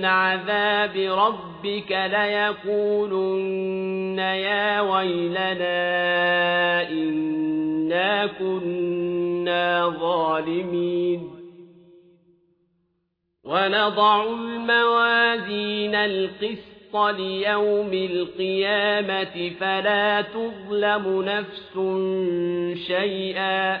من عذاب ربك ليقولن يا ويلنا إنا كنا ظالمين ونضع الموازين القسط ليوم القيامة فلا تظلم نفس شيئا